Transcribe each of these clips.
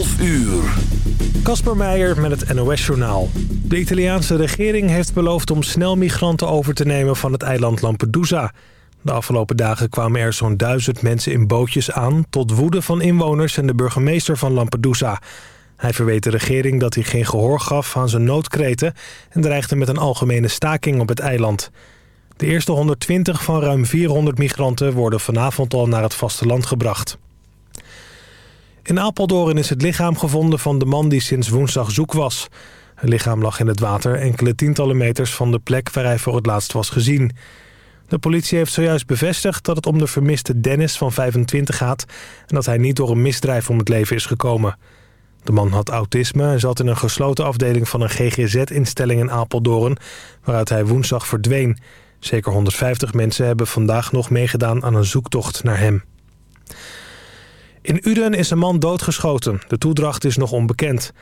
12 uur. Kasper Meijer met het NOS-journaal. De Italiaanse regering heeft beloofd om snel migranten over te nemen van het eiland Lampedusa. De afgelopen dagen kwamen er zo'n duizend mensen in bootjes aan... tot woede van inwoners en de burgemeester van Lampedusa. Hij verweet de regering dat hij geen gehoor gaf aan zijn noodkreten... en dreigde met een algemene staking op het eiland. De eerste 120 van ruim 400 migranten worden vanavond al naar het vasteland gebracht. In Apeldoorn is het lichaam gevonden van de man die sinds woensdag zoek was. Het lichaam lag in het water enkele tientallen meters van de plek waar hij voor het laatst was gezien. De politie heeft zojuist bevestigd dat het om de vermiste Dennis van 25 gaat... en dat hij niet door een misdrijf om het leven is gekomen. De man had autisme en zat in een gesloten afdeling van een GGZ-instelling in Apeldoorn... waaruit hij woensdag verdween. Zeker 150 mensen hebben vandaag nog meegedaan aan een zoektocht naar hem. In Uden is een man doodgeschoten. De toedracht is nog onbekend.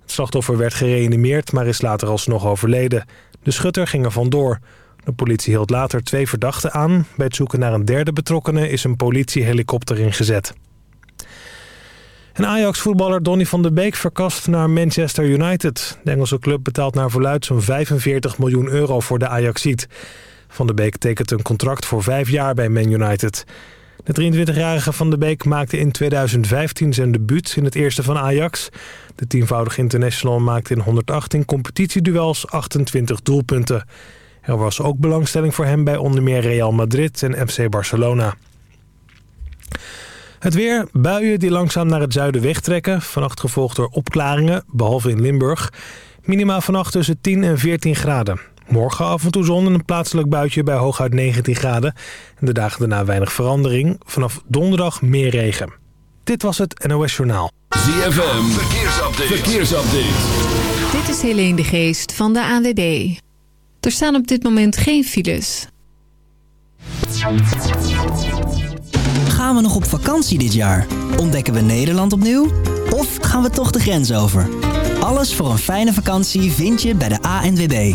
Het slachtoffer werd gereanimeerd, maar is later alsnog overleden. De schutter ging er vandoor. De politie hield later twee verdachten aan. Bij het zoeken naar een derde betrokkene is een politiehelikopter ingezet. En Ajax-voetballer Donny van der Beek verkast naar Manchester United. De Engelse club betaalt naar verluid zo'n 45 miljoen euro voor de Ajaxiet. Van der Beek tekent een contract voor vijf jaar bij Man United. De 23-jarige Van der Beek maakte in 2015 zijn debuut in het eerste van Ajax. De tienvoudige international maakte in 118 competitieduels 28 doelpunten. Er was ook belangstelling voor hem bij onder meer Real Madrid en FC Barcelona. Het weer, buien die langzaam naar het zuiden wegtrekken. Vannacht gevolgd door opklaringen, behalve in Limburg. Minima vannacht tussen 10 en 14 graden. Morgen af en toe zon en een plaatselijk buitje bij hooguit 19 graden. En de dagen daarna weinig verandering. Vanaf donderdag meer regen. Dit was het NOS Journaal. ZFM, verkeersupdate. verkeersupdate. Dit is Helene de Geest van de ANWB. Er staan op dit moment geen files. Gaan we nog op vakantie dit jaar? Ontdekken we Nederland opnieuw? Of gaan we toch de grens over? Alles voor een fijne vakantie vind je bij de ANWB.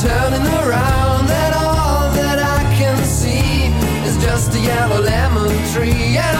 turning around and all that I can see is just a yellow lemon tree. And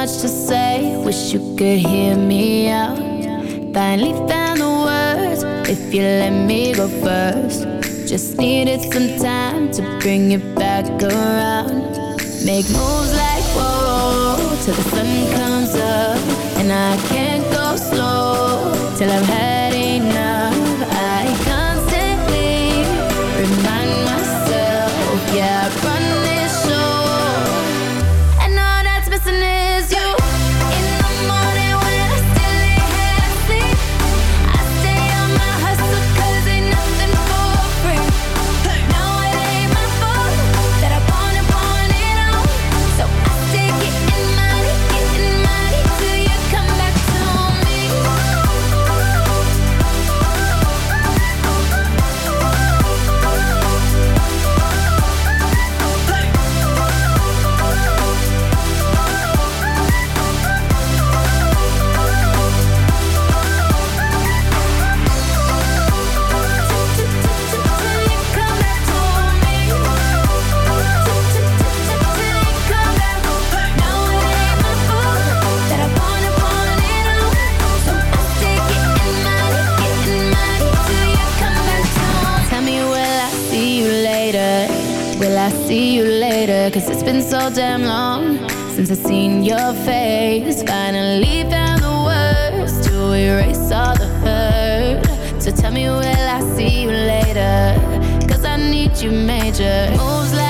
much to say. Wish you could hear me out. Finally found the words. If you let me go first. Just needed some time To bring it back around. Make moves like whoa Till the sun comes up. And I can't go slow Till I've had damn long since I've seen your face. Finally found the words to erase all the hurt. So tell me will I see you later? Cause I need you major. Moves like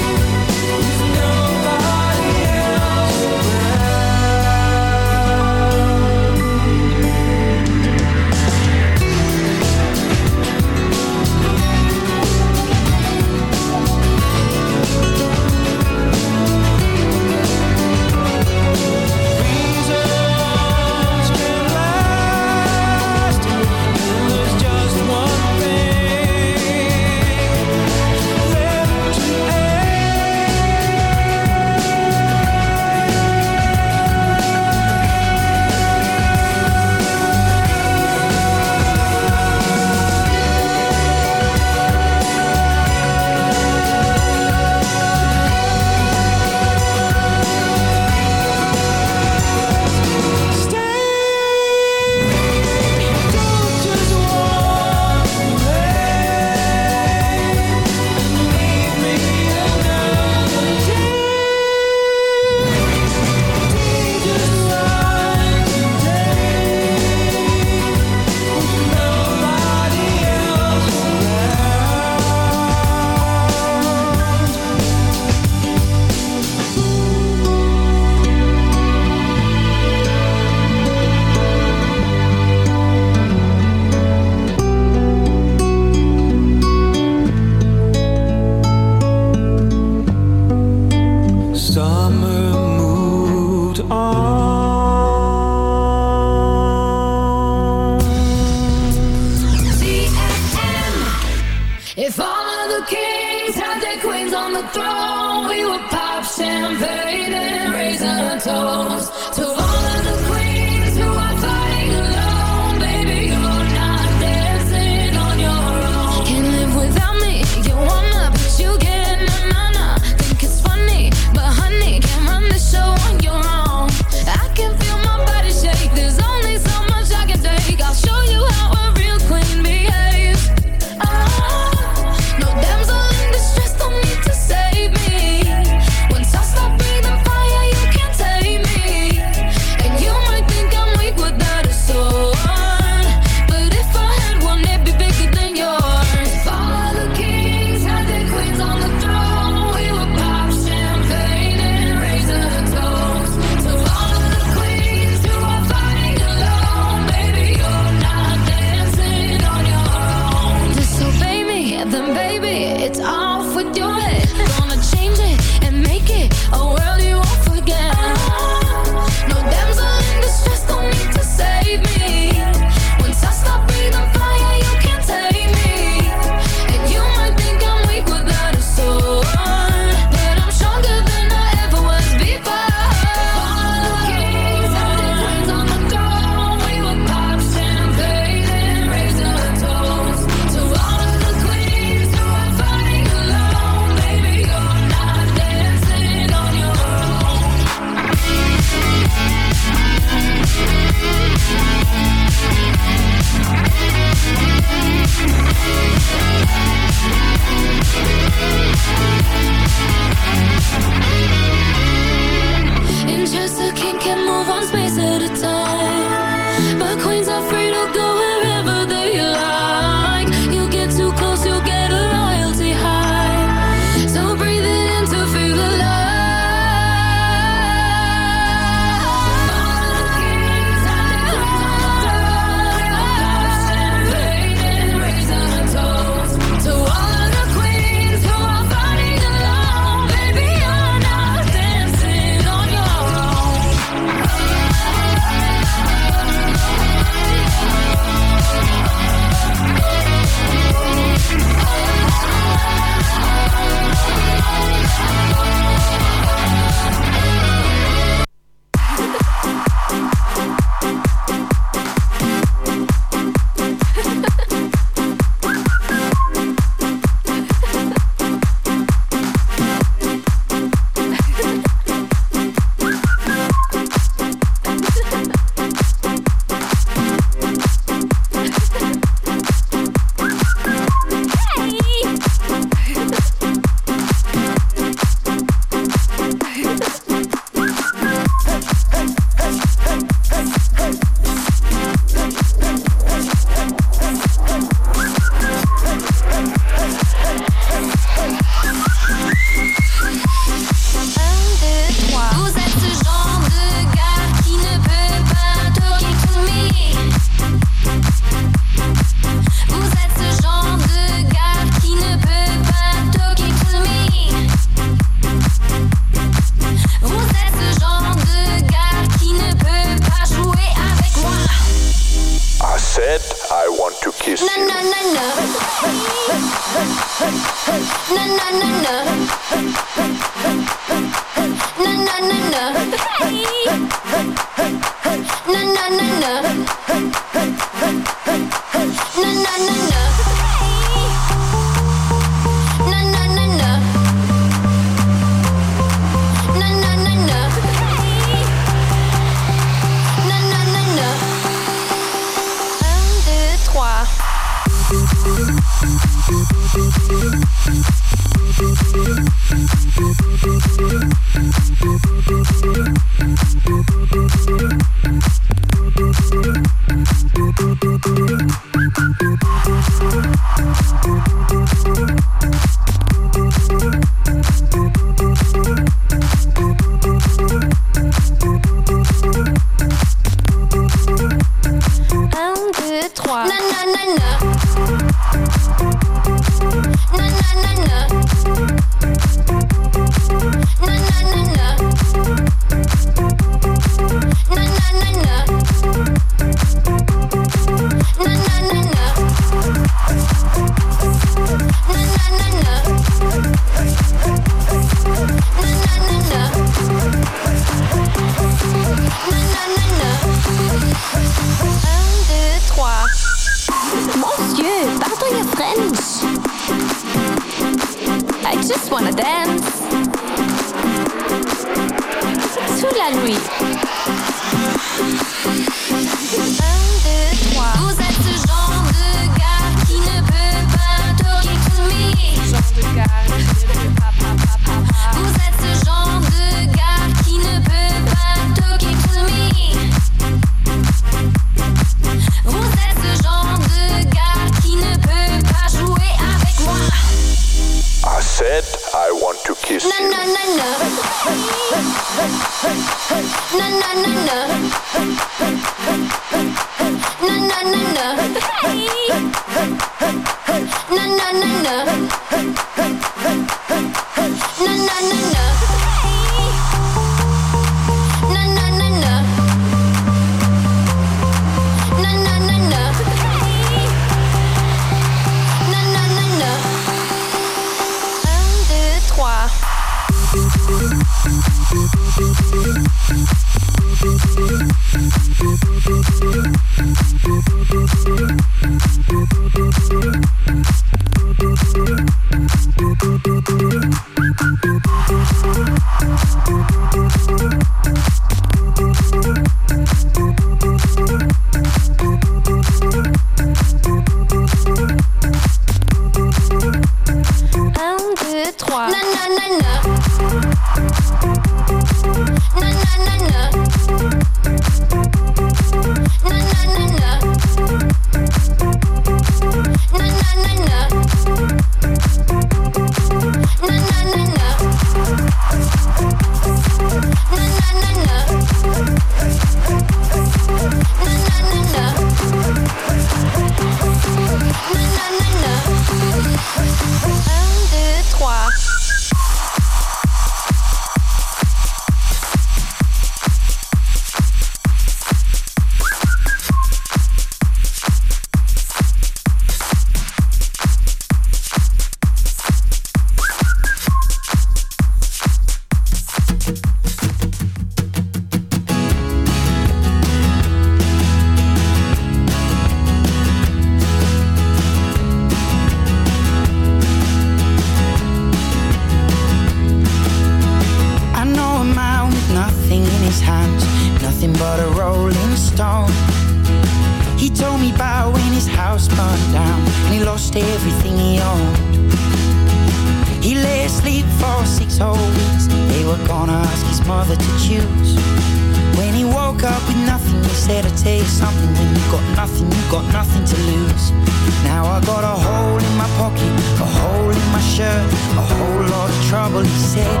I got a hole in my pocket, a hole in my shirt, a whole lot of trouble, he said.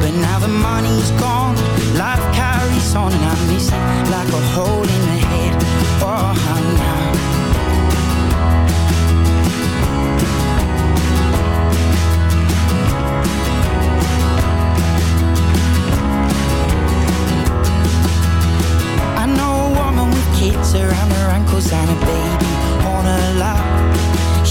But now the money's gone, life carries on, and I miss it like a hole in the head. Oh, now. I know a woman with kids around her ankles and a baby on her lap.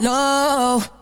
no.